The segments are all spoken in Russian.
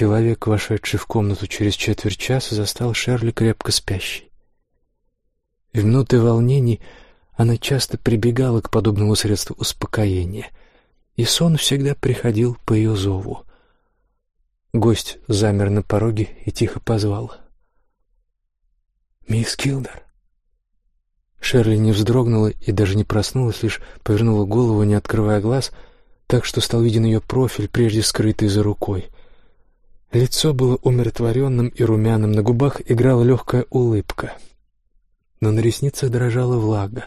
Человек, вошедший в комнату через четверть часа, застал Шерли крепко спящей. В минуты волнений она часто прибегала к подобному средству успокоения, и сон всегда приходил по ее зову. Гость замер на пороге и тихо позвал. «Мисс Килдер!» Шерли не вздрогнула и даже не проснулась, лишь повернула голову, не открывая глаз, так что стал виден ее профиль, прежде скрытый за рукой — Лицо было умиротворенным и румяным, на губах играла легкая улыбка. Но на ресницах дрожала влага.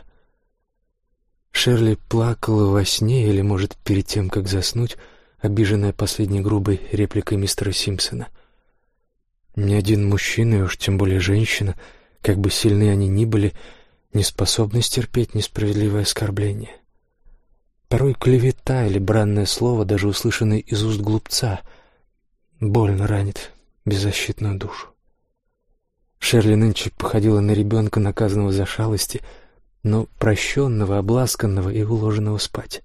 Шерли плакала во сне или, может, перед тем, как заснуть, обиженная последней грубой репликой мистера Симпсона. Ни один мужчина, и уж тем более женщина, как бы сильны они ни были, не способны стерпеть несправедливое оскорбление. Порой клевета или бранное слово, даже услышанное из уст глупца — больно ранит беззащитную душу. Шерли нынче походила на ребенка, наказанного за шалости, но прощенного, обласканного и уложенного спать.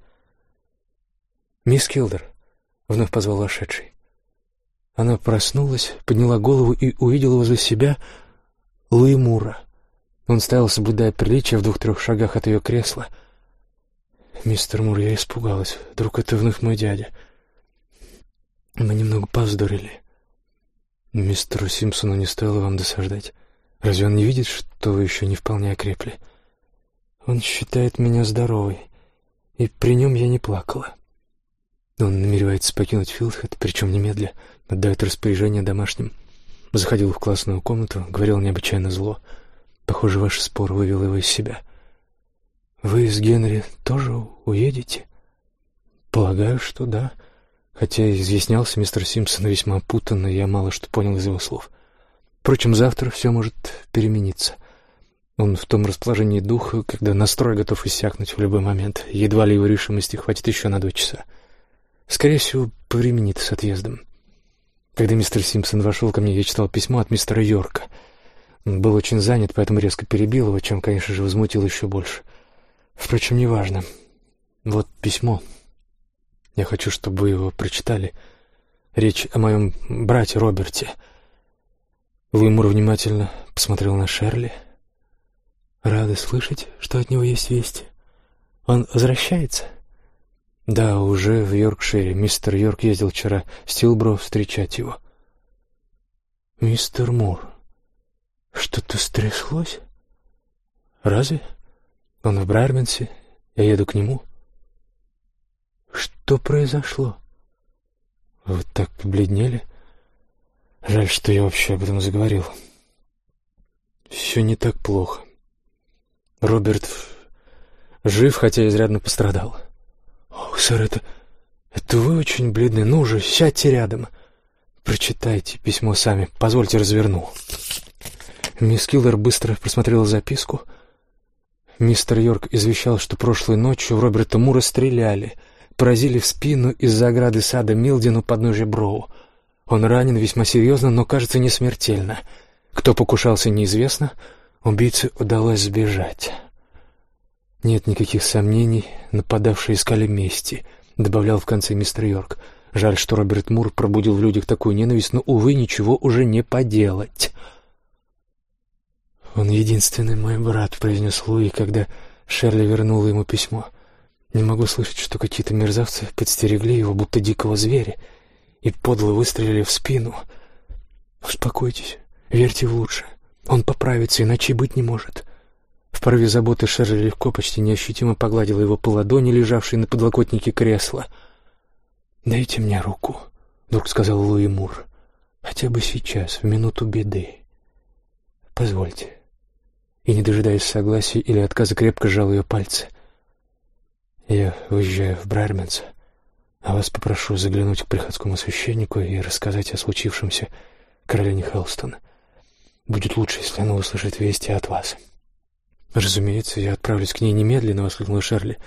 «Мисс Килдер», — вновь позвал вошедший. Она проснулась, подняла голову и увидела возле себя Луи. Он стоял, соблюдая приличие, в двух-трех шагах от ее кресла. «Мистер Мур, я испугалась. Вдруг это вновь мой дядя?» Мы немного повздорили. Мистеру Симпсону не стоило вам досаждать. Разве он не видит, что вы еще не вполне окрепли? Он считает меня здоровой, и при нем я не плакала. Он намеревается покинуть Филдхед, причем немедля, отдает распоряжение домашним. Заходил в классную комнату, говорил необычайно зло. Похоже, ваш спор вывел его из себя. Вы с Генри тоже уедете? Полагаю, что да. — Хотя изъяснялся мистер Симпсон весьма путанно, я мало что понял из его слов. Впрочем, завтра все может перемениться. Он в том расположении духа, когда настрой готов иссякнуть в любой момент. Едва ли его решимости хватит еще на два часа. Скорее всего, повременит с отъездом. Когда мистер Симпсон вошел ко мне, я читал письмо от мистера Йорка. Он был очень занят, поэтому резко перебил его, чем, конечно же, возмутил еще больше. Впрочем, неважно. Вот письмо. Я хочу, чтобы вы его прочитали. Речь о моем брате Роберте. Уимур внимательно посмотрел на Шерли. Рада слышать, что от него есть вести. Он возвращается? Да, уже в Йоркшире. Мистер Йорк ездил вчера в Стилбро встречать его. Мистер Мур, что-то стряслось? Разве? Он в Брайерменсе. Я еду к нему. Что произошло? Вы так побледнели? Жаль, что я вообще об этом заговорил. Все не так плохо. Роберт жив, хотя изрядно пострадал. Ох, сэр, это... это вы очень бледны. Ну же, сядьте рядом. Прочитайте письмо сами. Позвольте разверну. Мисс Киллер быстро просмотрела записку. Мистер Йорк извещал, что прошлой ночью Роберта Мура стреляли — поразили в спину из-за ограды сада Милдину подножия Броу. Он ранен весьма серьезно, но, кажется, не смертельно. Кто покушался, неизвестно. Убийце удалось сбежать. Нет никаких сомнений, нападавшие искали мести, добавлял в конце мистер Йорк. Жаль, что Роберт Мур пробудил в людях такую ненависть, но, увы, ничего уже не поделать. «Он единственный мой брат», — произнес Луи, когда Шерли вернула ему письмо. Не могу слышать, что какие-то мерзавцы подстерегли его, будто дикого зверя, и подло выстрелили в спину. Успокойтесь, верьте в лучшее. Он поправится, иначе быть не может. В порыве заботы Шерли легко, почти неощутимо погладила его по ладони, лежавшей на подлокотнике кресла. «Дайте мне руку», — вдруг сказал Луи Мур. «Хотя бы сейчас, в минуту беды. Позвольте». И, не дожидаясь согласия или отказа, крепко сжал ее пальцы. Я уезжаю в Брайерменс, а вас попрошу заглянуть к приходскому священнику и рассказать о случившемся Каролине Хелстон. Будет лучше, если она услышит вести от вас. Разумеется, я отправлюсь к ней немедленно, воскликнул Шерли.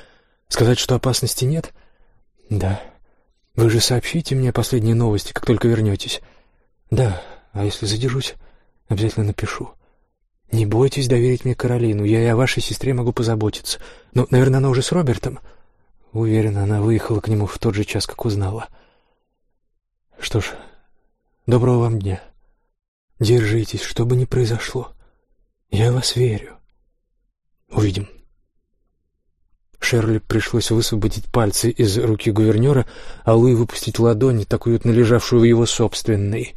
Сказать, что опасности нет? Да. Вы же сообщите мне последние новости, как только вернетесь. Да, а если задержусь, обязательно напишу. «Не бойтесь доверить мне Каролину, я и о вашей сестре могу позаботиться. Но, наверное, она уже с Робертом?» Уверена, она выехала к нему в тот же час, как узнала. «Что ж, Доброго вам дня. Держитесь, что бы ни произошло. Я вас верю. Увидим. Шерли пришлось высвободить пальцы из руки гувернера, а Луи выпустить ладони, так уютно лежавшую в его собственной.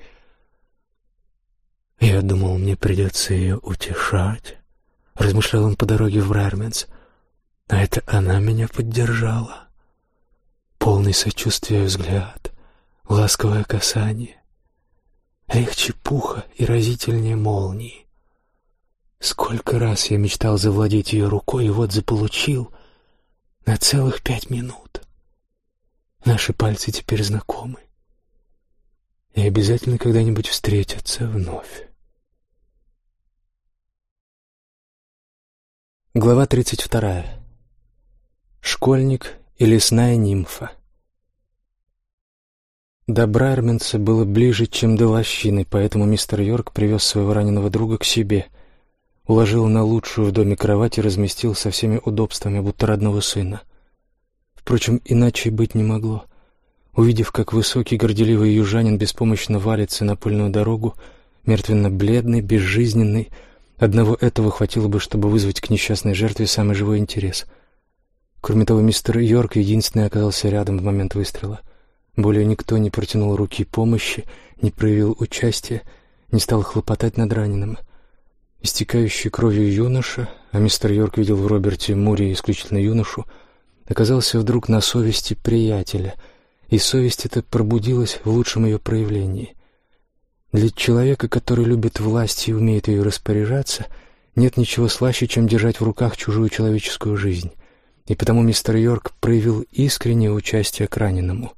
«Я думал, мне придется ее утешать», — размышлял он по дороге в Рарменс. «А это она меня поддержала. Полный сочувствия взгляд, ласковое касание, легче пуха и разительнее молнии. Сколько раз я мечтал завладеть ее рукой, и вот заполучил — на целых пять минут. Наши пальцы теперь знакомы и обязательно когда-нибудь встретятся вновь. Глава тридцать вторая. Школьник и лесная нимфа. До Брайерменса было ближе, чем до лощины, поэтому мистер Йорк привез своего раненого друга к себе — уложил на лучшую в доме кровать и разместил со всеми удобствами, будто родного сына. Впрочем, иначе быть не могло. Увидев, как высокий горделивый южанин беспомощно валится на пыльную дорогу, мертвенно-бледный, безжизненный, одного этого хватило бы, чтобы вызвать к несчастной жертве самый живой интерес. Кроме того, мистер Йорк единственный оказался рядом в момент выстрела. Более никто не протянул руки помощи, не проявил участия, не стал хлопотать над раненым — Истекающий кровью юноша, а мистер Йорк видел в Роберте Муре исключительно юношу, оказался вдруг на совести приятеля, и совесть эта пробудилась в лучшем ее проявлении. Для человека, который любит власть и умеет ее распоряжаться, нет ничего слаще, чем держать в руках чужую человеческую жизнь, и потому мистер Йорк проявил искреннее участие к раненому.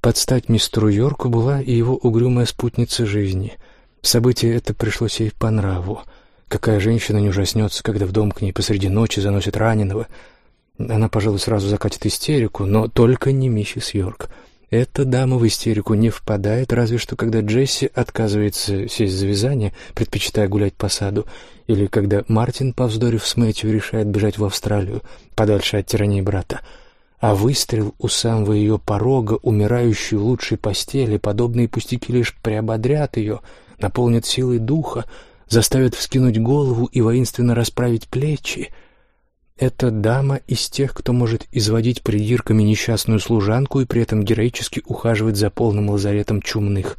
Под стать мистеру Йорку была и его угрюмая спутница жизни — Событие это пришлось ей по нраву. Какая женщина не ужаснется, когда в дом к ней посреди ночи заносят раненого? Она, пожалуй, сразу закатит истерику, но только не миссис Йорк. Эта дама в истерику не впадает, разве что когда Джесси отказывается сесть за вязание, предпочитая гулять по саду, или когда Мартин, повздорив с Мэтью, решает бежать в Австралию, подальше от тирании брата. А выстрел у самого ее порога, умирающую в лучшей постели, подобные пустяки лишь приободрят ее — наполнит силой духа, заставит вскинуть голову и воинственно расправить плечи. Эта дама из тех, кто может изводить придирками несчастную служанку и при этом героически ухаживать за полным лазаретом чумных.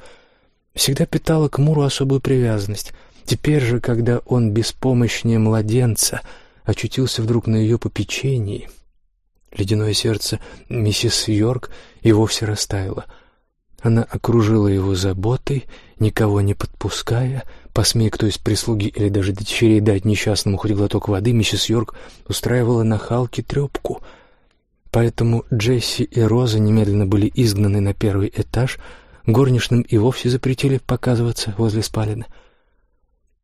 Всегда питала к Муру особую привязанность. Теперь же, когда он беспомощнее младенца очутился вдруг на ее попечении, ледяное сердце миссис Йорк и вовсе растаяло — она окружила его заботой, никого не подпуская. Посмея кто из прислуги или даже дочерей дать несчастному хоть глоток воды, миссис Йорк устраивала на Халке трепку. Поэтому Джесси и Роза немедленно были изгнаны на первый этаж, горничным и вовсе запретили показываться возле спалена.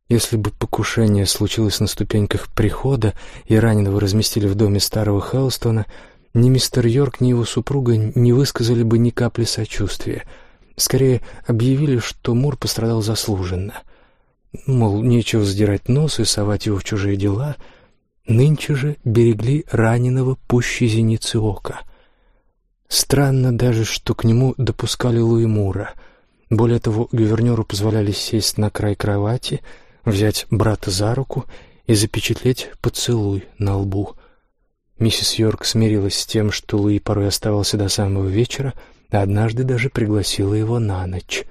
Если бы покушение случилось на ступеньках прихода и раненого разместили в доме старого Хелстона — ни мистер Йорк, ни его супруга не высказали бы ни капли сочувствия. Скорее, объявили, что Мур пострадал заслуженно. Мол, нечего сдирать нос и совать его в чужие дела. Нынче же берегли раненого пуще зеницы ока. Странно даже, что к нему допускали Луи Мура. Более того, гувернеру позволяли сесть на край кровати, взять брата за руку и запечатлеть поцелуй на лбу — Миссис Йорк смирилась с тем, что Луи порой оставался до самого вечера, а однажды даже пригласила его на ночь.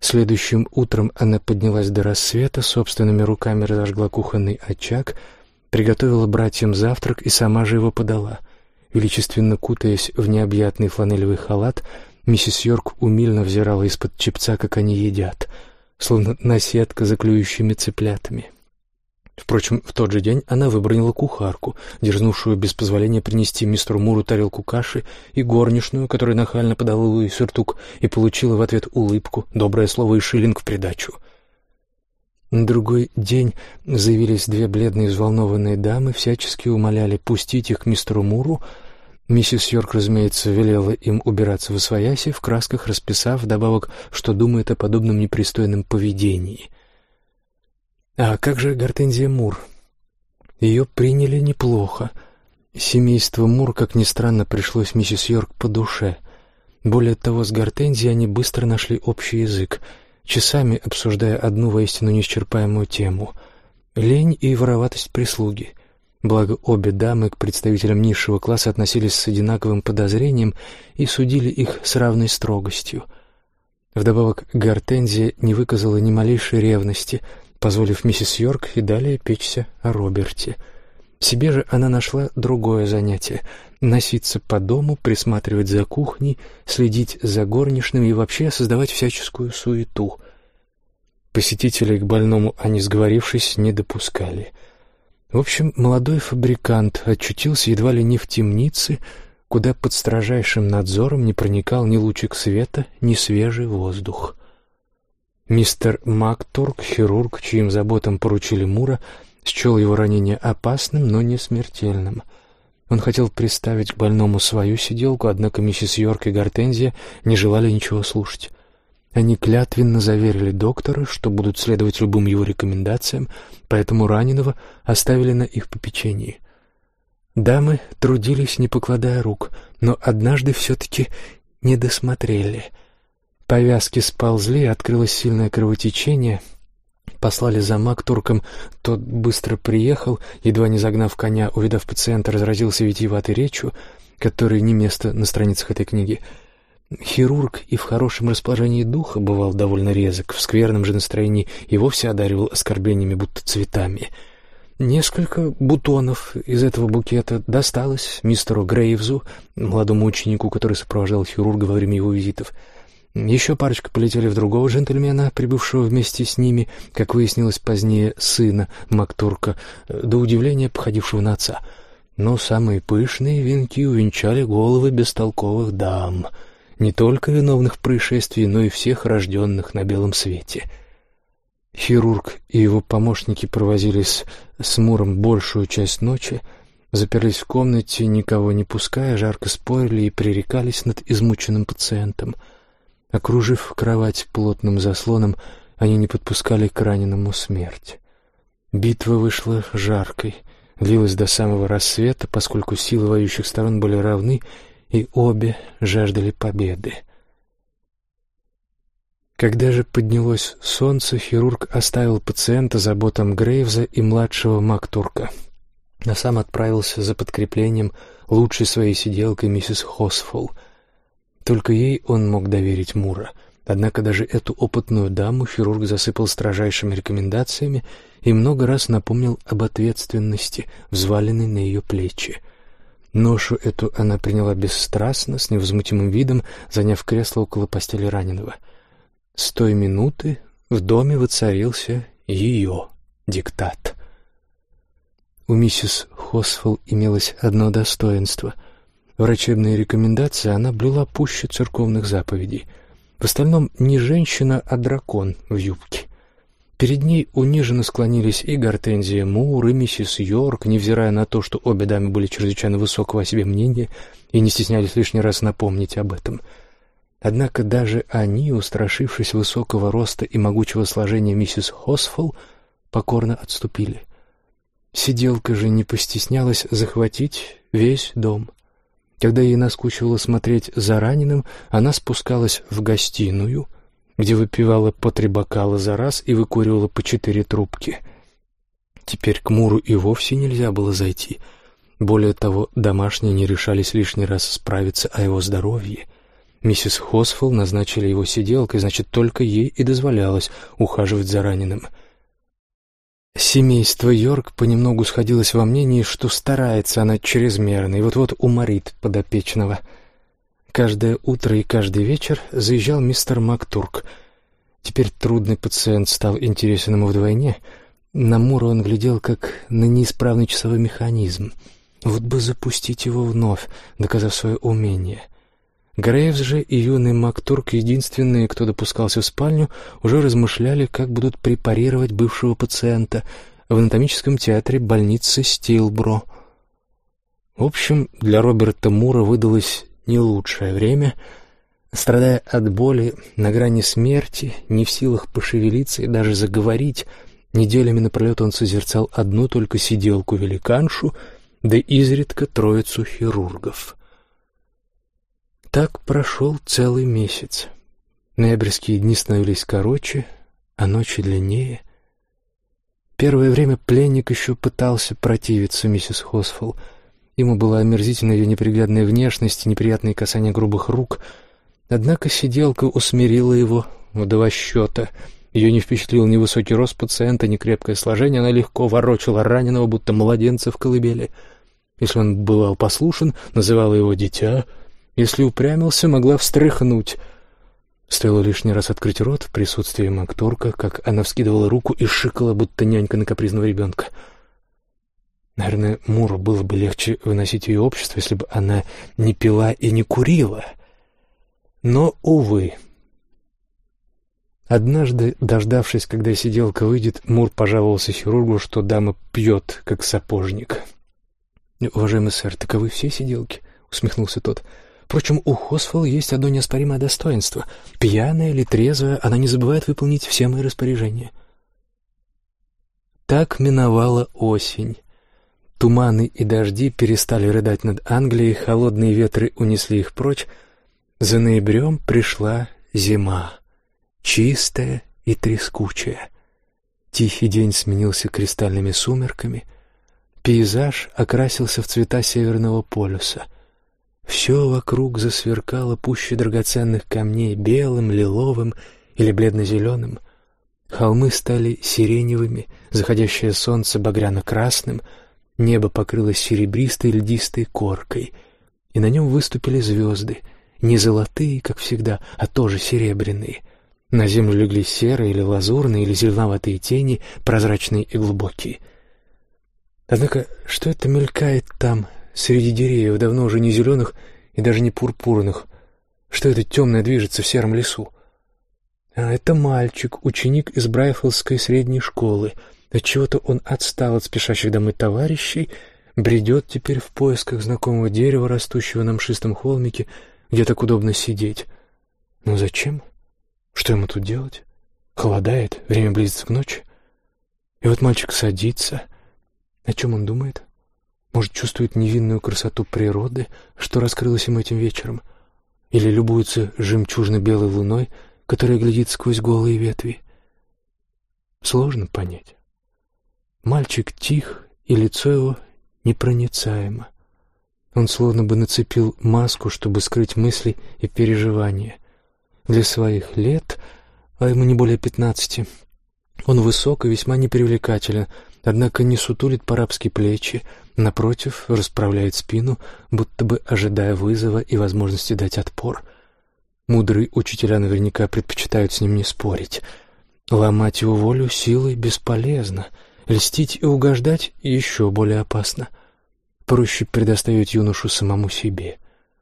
Следующим утром она поднялась до рассвета, собственными руками разожгла кухонный очаг, приготовила братьям завтрак и сама же его подала. Величественно кутаясь в необъятный фланелевый халат, миссис Йорк умильно взирала из-под чепца, как они едят, словно наседка за клюющими цыплятами. Впрочем, в тот же день она выбронила кухарку, дерзнувшую без позволения принести мистеру Муру тарелку каши, и горничную, которая нахально подала Луи сюртук и получила в ответ улыбку, доброе слово и шиллинг в придачу. На другой день заявились две бледные взволнованные дамы, всячески умоляли пустить их к мистеру Муру. Миссис Йорк, разумеется, велела им убираться в освояси, в красках расписав вдобавок, что думает о подобном непристойном поведении — а как же Гортензия Мур? Ее приняли неплохо. Семейство Мур, как ни странно, пришлось миссис Йорк по душе. Более того, с Гортензией они быстро нашли общий язык, часами обсуждая одну воистину неисчерпаемую тему — лень и вороватость прислуги. Благо, обе дамы к представителям низшего класса относились с одинаковым подозрением и судили их с равной строгостью. Вдобавок, Гортензия не выказала ни малейшей ревности, позволив миссис Йорк и далее печься о Роберте. Себе же она нашла другое занятие — носиться по дому, присматривать за кухней, следить за горничными и вообще создавать всяческую суету. Посетителей к больному они, сговорившись, не допускали — в общем, молодой фабрикант очутился едва ли не в темнице, куда под строжайшим надзором не проникал ни лучик света, ни свежий воздух. Мистер Мактурк, хирург, чьим заботам поручили Мура, счел его ранение опасным, но не смертельным. Он хотел приставить к больному свою сиделку, однако миссис Йорк и Гортензия не желали ничего слушать. Они клятвенно заверили доктора, что будут следовать любым его рекомендациям, поэтому раненого оставили на их попечении. Дамы трудились, не покладая рук, но однажды все-таки не досмотрели. Повязки сползли, открылось сильное кровотечение. Послали за туркам, тот быстро приехал, едва не загнав коня, увидав пациента, разразился витиеватой речью, которой не место на страницах этой книги — Хирург и в хорошем расположении духа бывал довольно резок, в скверном же настроении и вовсе одаривал оскорблениями, будто цветами. Несколько бутонов из этого букета досталось мистеру Грейвзу, молодому ученику, который сопровождал хирурга во время его визитов. Еще парочка полетели в другого джентльмена, прибывшего вместе с ними, как выяснилось позднее, сына Мактурка, до удивления походившего на отца. Но самые пышные венки увенчали головы бестолковых дам — не только виновных происшествий, но и всех рожденных на белом свете. Хирург и его помощники провозились с Муром большую часть ночи, заперлись в комнате, никого не пуская, жарко спорили и пререкались над измученным пациентом. Окружив кровать плотным заслоном, они не подпускали к раненому смерть. Битва вышла жаркой, длилась до самого рассвета, поскольку силы воюющих сторон были равны, и обе жаждали победы. Когда же поднялось солнце, хирург оставил пациента заботам Грейвза и младшего Мактурка, а сам отправился за подкреплением лучшей своей сиделкой миссис Хосфол. Только ей он мог доверить Мура. Однако даже эту опытную даму хирург засыпал строжайшими рекомендациями и много раз напомнил об ответственности, взваленной на ее плечи — Ношу эту она приняла бесстрастно, с невозмутимым видом, заняв кресло около постели раненого. С той минуты в доме воцарился ее диктат. У миссис Хосфелл имелось одно достоинство. Врачебные рекомендации она блюла пуще церковных заповедей. В остальном не женщина, а дракон в юбке. Перед ней униженно склонились и Гортензия Мур, и миссис Йорк, невзирая на то, что обе дамы были чрезвычайно высокого о себе мнения и не стеснялись лишний раз напомнить об этом. Однако даже они, устрашившись высокого роста и могучего сложения миссис Хосфол, покорно отступили. Сиделка же не постеснялась захватить весь дом. Когда ей наскучивало смотреть за раненым, она спускалась в гостиную — где выпивала по три бокала за раз и выкуривала по четыре трубки. Теперь к Муру и вовсе нельзя было зайти. Более того, домашние не решались лишний раз справиться о его здоровье. Миссис Хосфелл назначили его сиделкой, значит, только ей и дозволялось ухаживать за раненым. Семейство Йорк понемногу сходилось во мнении, что старается она чрезмерно и вот-вот уморит подопечного — Каждое утро и каждый вечер заезжал мистер Мактурк. Теперь трудный пациент стал интересен ему вдвойне. На Мура он глядел, как на неисправный часовой механизм. Вот бы запустить его вновь, доказав свое умение. Грейвс же и юный Мактурк, единственные, кто допускался в спальню, уже размышляли, как будут препарировать бывшего пациента в анатомическом театре больницы Стилбро. В общем, для Роберта Мура выдалось не лучшее время, страдая от боли, на грани смерти, не в силах пошевелиться и даже заговорить, неделями напролет он созерцал одну только сиделку-великаншу, да изредка троицу хирургов. Так прошел целый месяц. Ноябрьские дни становились короче, а ночи длиннее. Первое время пленник еще пытался противиться миссис Хосфолл. Ему была омерзительна ее неприглядная внешность и неприятные касания грубых рук. Однако сиделка усмирила его в два счета. Ее не впечатлил ни высокий рост пациента, ни крепкое сложение. Она легко ворочала раненого, будто младенца в колыбели. Если он бывал послушен, называла его «дитя». Если упрямился, могла встряхнуть — Стоило лишний раз открыть рот в присутствии Макторка, как она вскидывала руку и шикала, будто нянька на капризного ребенка. Наверное, Муру было бы легче выносить ее общество, если бы она не пила и не курила. Но, увы. Однажды, дождавшись, когда сиделка выйдет, Мур пожаловался хирургу, что дама пьет, как сапожник. «Уважаемый сэр, таковы все сиделки?» — усмехнулся тот. — Впрочем, у Хосфол есть одно неоспоримое достоинство. Пьяная или трезвая, она не забывает выполнить все мои распоряжения. Так миновала осень. Туманы и дожди перестали рыдать над Англией, холодные ветры унесли их прочь. За ноябрем пришла зима, чистая и трескучая. Тихий день сменился кристальными сумерками. Пейзаж окрасился в цвета Северного полюса — все вокруг засверкало пуще драгоценных камней белым, лиловым или бледно-зеленым. Холмы стали сиреневыми, заходящее солнце багряно-красным, небо покрылось серебристой льдистой коркой, и на нем выступили звезды, не золотые, как всегда, а тоже серебряные. На землю легли серые или лазурные или зеленоватые тени, прозрачные и глубокие. Однако что это мелькает там, среди деревьев, давно уже не зеленых и даже не пурпурных. Что это темное движется в сером лесу? А это мальчик, ученик из Брайфелдской средней школы. Отчего-то он отстал от спешащих домой товарищей, бредет теперь в поисках знакомого дерева, растущего на мшистом холмике, где так удобно сидеть. Но зачем? Что ему тут делать? Холодает, время близится к ночи. И вот мальчик садится. О чем он думает? Может, чувствует невинную красоту природы, что раскрылась им этим вечером? Или любуется жемчужно-белой луной, которая глядит сквозь голые ветви? Сложно понять. Мальчик тих, и лицо его непроницаемо. Он словно бы нацепил маску, чтобы скрыть мысли и переживания. Для своих лет, а ему не более пятнадцати, он высок и весьма непривлекателен, однако не сутулит по-рабски плечи, напротив, расправляет спину, будто бы ожидая вызова и возможности дать отпор. Мудрые учителя наверняка предпочитают с ним не спорить. Ломать его волю силой бесполезно, льстить и угождать еще более опасно. Проще предоставить юношу самому себе.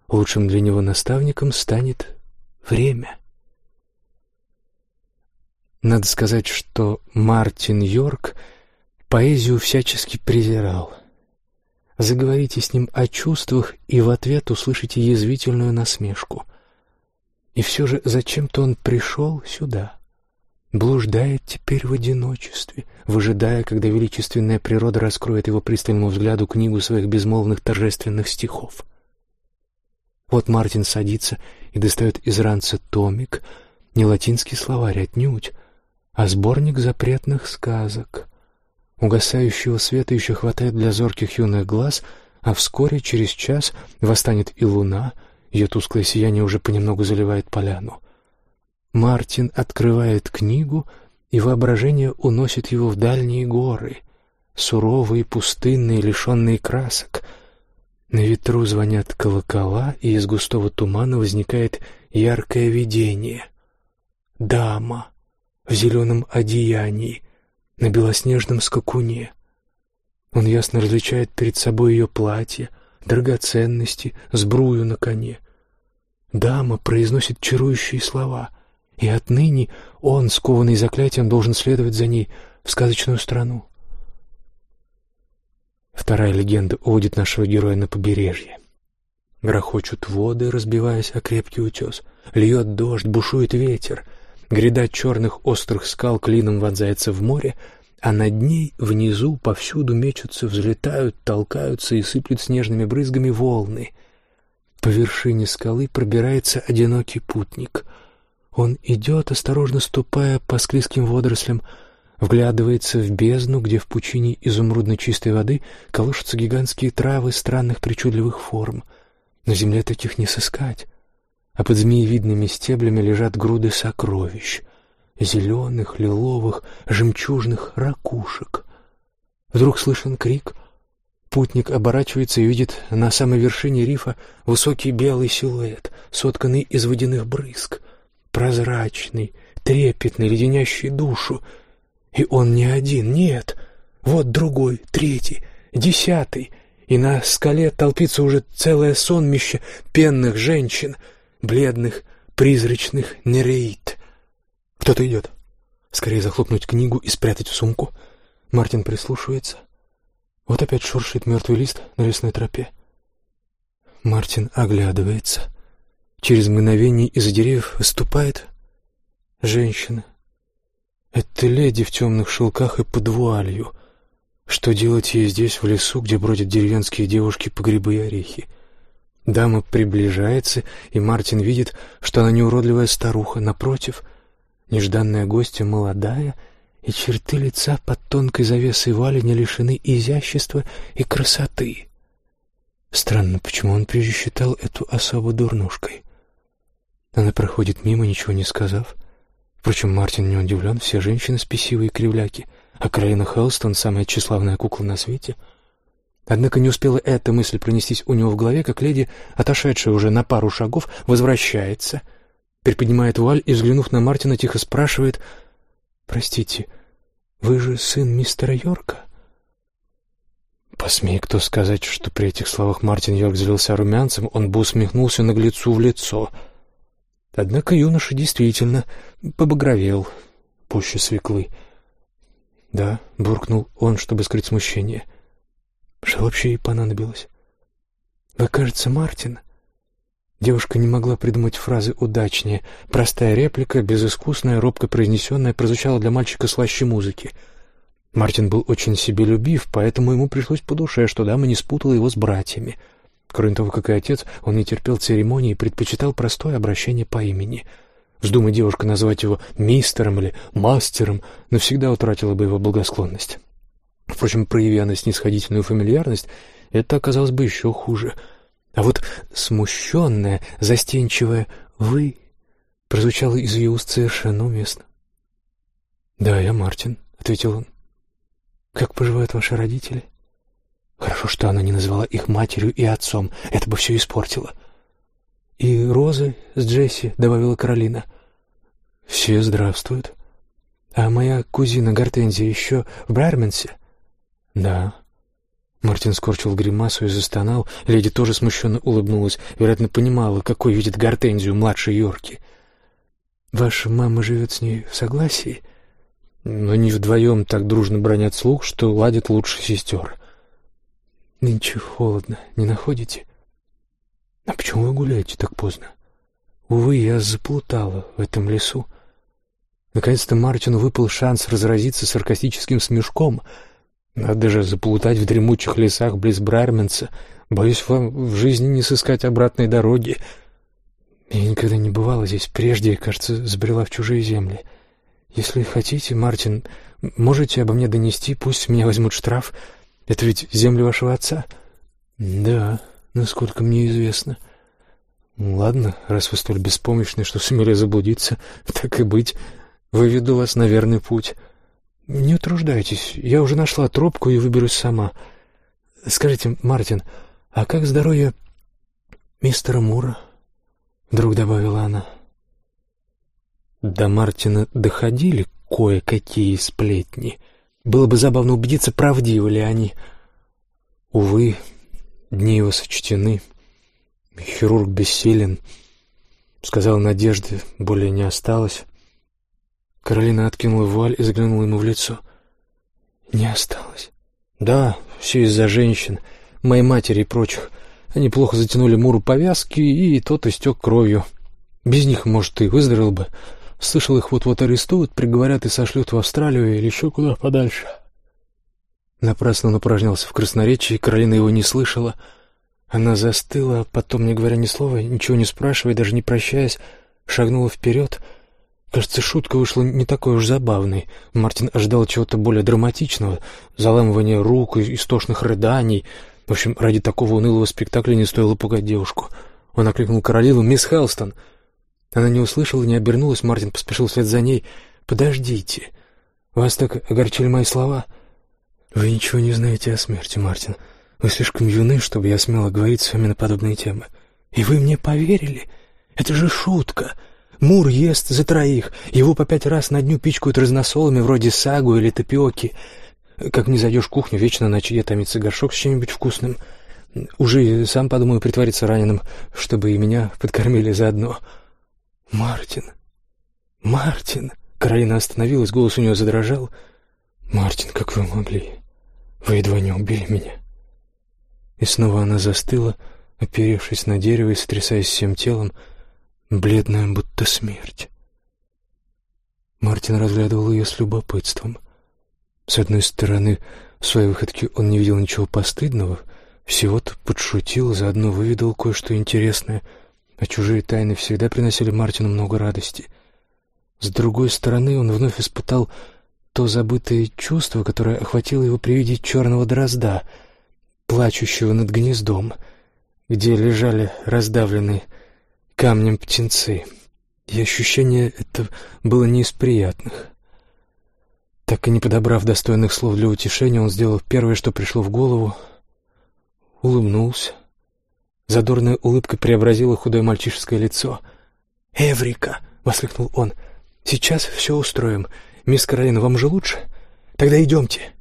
Лучшим для него наставником станет время. Надо сказать, что Мартин Йорк — Поэзию всячески презирал. Заговорите с ним о чувствах, и в ответ услышите язвительную насмешку. И все же зачем-то он пришел сюда, блуждает теперь в одиночестве, выжидая, когда величественная природа раскроет его пристальному взгляду книгу своих безмолвных торжественных стихов. Вот Мартин садится и достает из ранца томик, не латинский словарь отнюдь, а сборник запретных сказок — Угасающего света еще хватает для зорких юных глаз, а вскоре, через час, восстанет и луна, ее тусклое сияние уже понемногу заливает поляну. Мартин открывает книгу, и воображение уносит его в дальние горы, суровые, пустынные, лишенные красок. На ветру звонят колокола, и из густого тумана возникает яркое видение. Дама в зеленом одеянии, на белоснежном скакуне. Он ясно различает перед собой ее платье, драгоценности, сбрую на коне. Дама произносит чарующие слова, и отныне он, скованный заклятием, должен следовать за ней в сказочную страну. Вторая легенда уводит нашего героя на побережье. Грохочут воды, разбиваясь о крепкий утес. Льет дождь, бушует ветер — Гряда черных острых скал клином вонзается в море, а над ней внизу повсюду мечутся, взлетают, толкаются и сыплют снежными брызгами волны. По вершине скалы пробирается одинокий путник. Он идет, осторожно ступая по склизким водорослям, вглядывается в бездну, где в пучине изумрудно чистой воды колышутся гигантские травы странных причудливых форм. На земле таких не сыскать, а под змеевидными стеблями лежат груды сокровищ — зеленых, лиловых, жемчужных ракушек. Вдруг слышен крик. Путник оборачивается и видит на самой вершине рифа высокий белый силуэт, сотканный из водяных брызг, прозрачный, трепетный, леденящий душу — и он не один, нет. Вот другой, третий, десятый. И на скале толпится уже целое сонмище пенных женщин, бледных, призрачных нереид. Кто-то идет. Скорее захлопнуть книгу и спрятать в сумку. Мартин прислушивается. Вот опять шуршит мертвый лист на лесной тропе. Мартин оглядывается. Через мгновение из-за деревьев выступает женщина это леди в темных шелках и под вуалью. Что делать ей здесь, в лесу, где бродят деревенские девушки по грибы и орехи? Дама приближается, и Мартин видит, что она не уродливая старуха, напротив, нежданная гостья молодая, и черты лица под тонкой завесой вуали не лишены изящества и красоты. Странно, почему он прежде считал эту особу дурнушкой. Она проходит мимо, ничего не сказав, Впрочем, Мартин не удивлен, все женщины спесивые кривляки, а Каролина Хелстон — самая тщеславная кукла на свете. Однако не успела эта мысль пронестись у него в голове, как леди, отошедшая уже на пару шагов, возвращается, приподнимает вуаль и, взглянув на Мартина, тихо спрашивает «Простите, вы же сын мистера Йорка?» Посмей кто сказать, что при этих словах Мартин Йорк залился румянцем, он бы усмехнулся наглецу в лицо — Однако юноша действительно побагровел пуще свеклы. «Да», — буркнул он, чтобы скрыть смущение. «Что вообще ей понадобилось?» «Вы, кажется, Мартин?» Девушка не могла придумать фразы удачнее. Простая реплика, безыскусная, робко произнесенная, прозвучала для мальчика слаще музыки. Мартин был очень себелюбив, поэтому ему пришлось по душе, что дама не спутала его с братьями — Кроме того, как и отец, он не терпел церемонии и предпочитал простое обращение по имени. Вздумай девушка назвать его мистером или мастером, навсегда утратила бы его благосклонность. Впрочем, прояви она снисходительную фамильярность, это оказалось бы еще хуже. А вот смущенное, застенчивое «вы» прозвучало из ее уст совершенно уместно. «Да, я Мартин», — ответил он. «Как поживают ваши родители?» Хорошо, что она не назвала их матерью и отцом, это бы все испортило. «И Розы с Джесси», — добавила Каролина. «Все здравствуют. А моя кузина Гортензия еще в Брайерменсе?» «Да». Мартин скорчил гримасу и застонал. Леди тоже смущенно улыбнулась, вероятно, понимала, какой видит Гортензию младшей Йорки. «Ваша мама живет с ней в согласии?» «Но они вдвоем так дружно бронят слух, что ладят лучше сестер». Нынче холодно, не находите? А почему вы гуляете так поздно? Увы, я заплутала в этом лесу. Наконец-то Мартину выпал шанс разразиться саркастическим смешком. Надо же заплутать в дремучих лесах близ Брайерменса. Боюсь, вам в жизни не сыскать обратной дороги. Я никогда не бывала здесь прежде и, кажется, сбрела в чужие земли. Если хотите, Мартин, можете обо мне донести, пусть меня возьмут штраф — это ведь земли вашего отца? Да, насколько мне известно. Ладно, раз вы столь беспомощны, что сумели заблудиться, так и быть, выведу вас на верный путь. Не утруждайтесь, я уже нашла тропку и выберусь сама. Скажите, Мартин, а как здоровье мистера Мура? Вдруг добавила она. До Мартина доходили кое-какие сплетни — было бы забавно убедиться, правдивы ли они. Увы, дни его сочтены. Хирург бессилен. Сказал надежды, более не осталось. Каролина откинула вуаль и заглянула ему в лицо. «Не осталось?» «Да, все из-за женщин, моей матери и прочих. Они плохо затянули Муру повязки, и тот истек кровью. Без них, может, и выздоровел бы. Слышал, их вот-вот арестуют, приговорят и сошлют в Австралию или еще куда подальше. Напрасно он упражнялся в красноречии, Каролина его не слышала. Она застыла, а потом, не говоря ни слова, ничего не спрашивая, даже не прощаясь, шагнула вперед. Кажется, шутка вышла не такой уж забавной. Мартин ожидал чего-то более драматичного, заламывания рук и истошных рыданий. В общем, ради такого унылого спектакля не стоило пугать девушку. Он окликнул Каролину «Мисс Хелстон!» Она не услышала, не обернулась, Мартин поспешил вслед за ней. «Подождите! Вас так огорчили мои слова?» «Вы ничего не знаете о смерти, Мартин. Вы слишком юны, чтобы я смела говорить с вами на подобные темы. И вы мне поверили? Это же шутка!» Мур ест за троих. Его по пять раз на дню пичкают разносолами вроде сагу или тапиоки. Как не зайдешь в кухню, вечно на чье томится горшок с чем-нибудь вкусным. Уже сам подумаю притвориться раненым, чтобы и меня подкормили заодно. «Мартин! Мартин!» Каролина остановилась, голос у нее задрожал. «Мартин, как вы могли? Вы едва не убили меня». И снова она застыла, оперевшись на дерево и сотрясаясь всем телом, бледная, будто смерть. Мартин разглядывал ее с любопытством. С одной стороны, в своей выходке он не видел ничего постыдного, всего-то подшутил, заодно выведал кое-что интересное, а чужие тайны всегда приносили Мартину много радости. С другой стороны, он вновь испытал то забытое чувство, которое охватило его при виде черного дрозда, плачущего над гнездом, где лежали раздавленные камнем птенцы, и ощущение это было не из приятных. Так и не подобрав достойных слов для утешения, он сделал первое, что пришло в голову, улыбнулся. Задорная улыбка преобразила худое мальчишеское лицо. «Эврика!» — воскликнул он. «Сейчас все устроим. Мисс Каролина, вам же лучше? Тогда идемте».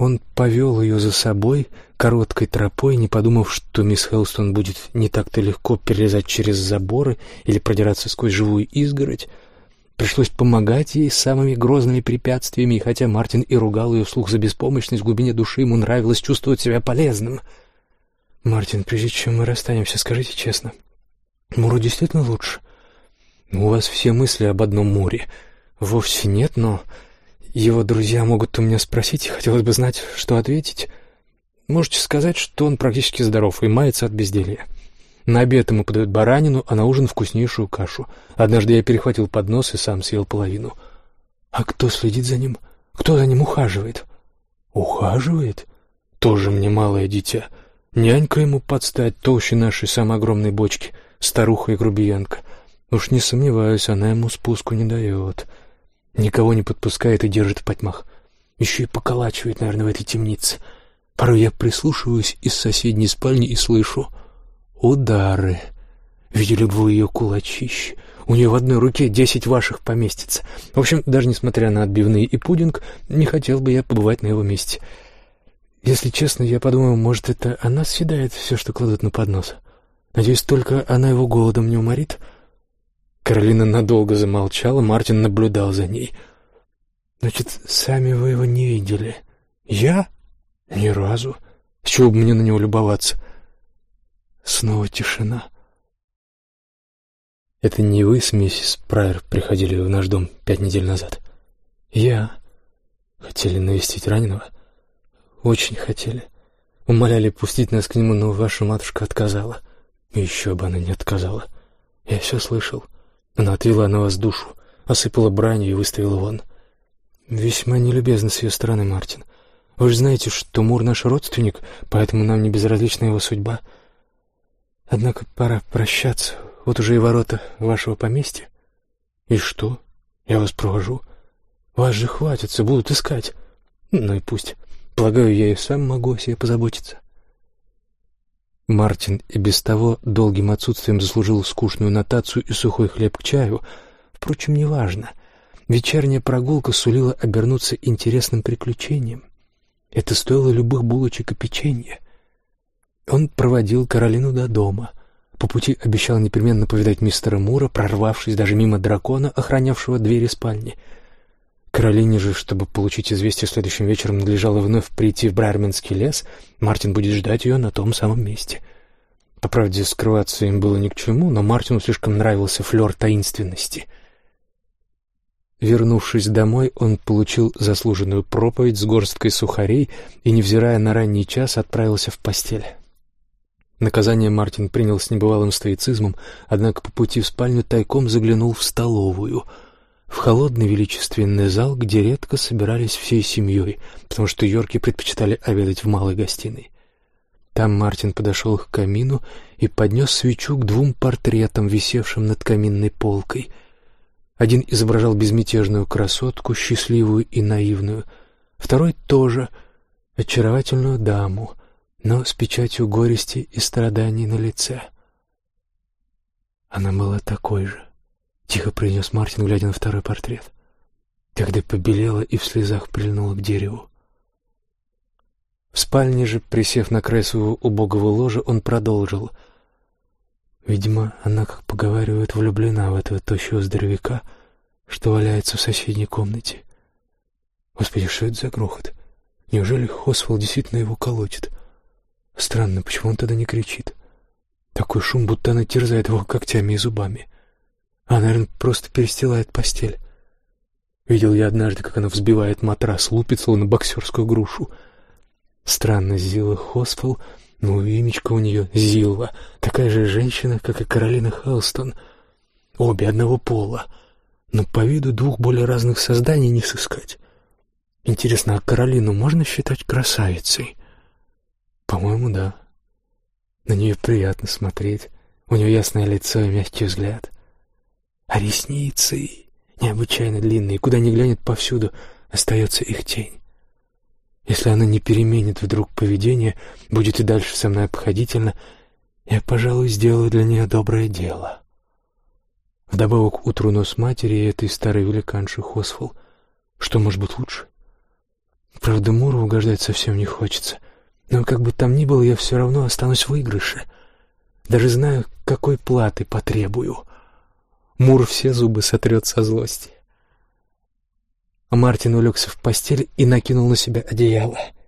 Он повел ее за собой короткой тропой, не подумав, что мисс Хелстон будет не так-то легко перелезать через заборы или продираться сквозь живую изгородь. Пришлось помогать ей самыми грозными препятствиями, и хотя Мартин и ругал ее вслух за беспомощность, в глубине души ему нравилось чувствовать себя полезным. «Мартин, прежде чем мы расстанемся, скажите честно, Муру действительно лучше? У вас все мысли об одном Муре. Вовсе нет, но его друзья могут у меня спросить, хотелось бы знать, что ответить. Можете сказать, что он практически здоров и мается от безделья. На обед ему подают баранину, а на ужин вкуснейшую кашу. Однажды я перехватил поднос и сам съел половину. А кто следит за ним? Кто за ним ухаживает? Ухаживает? Тоже мне малое дитя. Нянька ему подстать толще нашей самой огромной бочки, старуха и грубиянка. Уж не сомневаюсь, она ему спуску не дает. Никого не подпускает и держит в потьмах. Еще и поколачивает, наверное, в этой темнице. Порой я прислушиваюсь из соседней спальни и слышу удары. Видели бы вы ее кулачище? У нее в одной руке десять ваших поместится. В общем, даже несмотря на отбивные и пудинг, не хотел бы я побывать на его месте. Если честно, я подумал, может, это она съедает все, что кладут на поднос. Надеюсь, только она его голодом не уморит. — Каролина надолго замолчала, Мартин наблюдал за ней. «Значит, сами вы его не видели?» «Я? Ни разу. С чего бы мне на него любоваться?» Снова тишина. «Это не вы с миссис Прайер приходили в наш дом пять недель назад?» «Я. Хотели навестить раненого?» «Очень хотели. Умоляли пустить нас к нему, но ваша матушка отказала. еще бы она не отказала. Я все слышал». Она отвела на вас душу, осыпала бранью и выставила вон. Весьма нелюбезно с ее стороны, Мартин. Вы же знаете, что Мур наш родственник, поэтому нам не безразлична его судьба. Однако пора прощаться. Вот уже и ворота вашего поместья. И что? Я вас провожу. Вас же хватится, будут искать. Ну и пусть. Полагаю, я и сам могу о себе позаботиться. Мартин и без того долгим отсутствием заслужил скучную нотацию и сухой хлеб к чаю. Впрочем, неважно. Вечерняя прогулка сулила обернуться интересным приключением. Это стоило любых булочек и печенья. Он проводил Каролину до дома. По пути обещал непременно повидать мистера Мура, прорвавшись даже мимо дракона, охранявшего двери спальни. Каролине же, чтобы получить известие следующим вечером, надлежало вновь прийти в Брарменский лес. Мартин будет ждать ее на том самом месте. По правде, скрываться им было ни к чему, но Мартину слишком нравился флер таинственности. Вернувшись домой, он получил заслуженную проповедь с горсткой сухарей и, невзирая на ранний час, отправился в постель. Наказание Мартин принял с небывалым стоицизмом, однако по пути в спальню тайком заглянул в столовую, в холодный величественный зал, где редко собирались всей семьей, потому что Йорки предпочитали обедать в малой гостиной. Там Мартин подошел к камину и поднес свечу к двум портретам, висевшим над каминной полкой. Один изображал безмятежную красотку, счастливую и наивную, второй тоже — очаровательную даму, но с печатью горести и страданий на лице. Она была такой же, — тихо произнес Мартин, глядя на второй портрет, когда побелела и в слезах прильнула к дереву. В спальне же, присев на край своего убогого ложа, он продолжил. Видимо, она, как поговаривают, влюблена в этого тощего здоровяка, что валяется в соседней комнате. Господи, что это за грохот? Неужели Хосвелл действительно его колотит? Странно, почему он тогда не кричит? Такой шум, будто она терзает его когтями и зубами. А, наверное, просто перестилает постель. Видел я однажды, как она взбивает матрас, лупится на боксерскую грушу. Странно, Зила Хоспел, ну, имечко у нее Зилва, такая же женщина, как и Каролина Хелстон. Обе одного пола, но по виду двух более разных созданий не сыскать. Интересно, а Каролину можно считать красавицей? По-моему, да. На нее приятно смотреть. У нее ясное лицо и мягкий взгляд. А ресницы необычайно длинные, куда ни глянет повсюду, остается их тень. Если она не переменит вдруг поведение, будет и дальше со мной обходительно, я, пожалуй, сделаю для нее доброе дело. Вдобавок утру нос матери и этой старой великанши Хосфол. Что может быть лучше? Правда, Муру угождать совсем не хочется — но как бы там ни было, я все равно останусь в выигрыше. Даже знаю, какой платы потребую. Мур все зубы сотрет со злости. А Мартин улегся в постель и накинул на себя одеяло —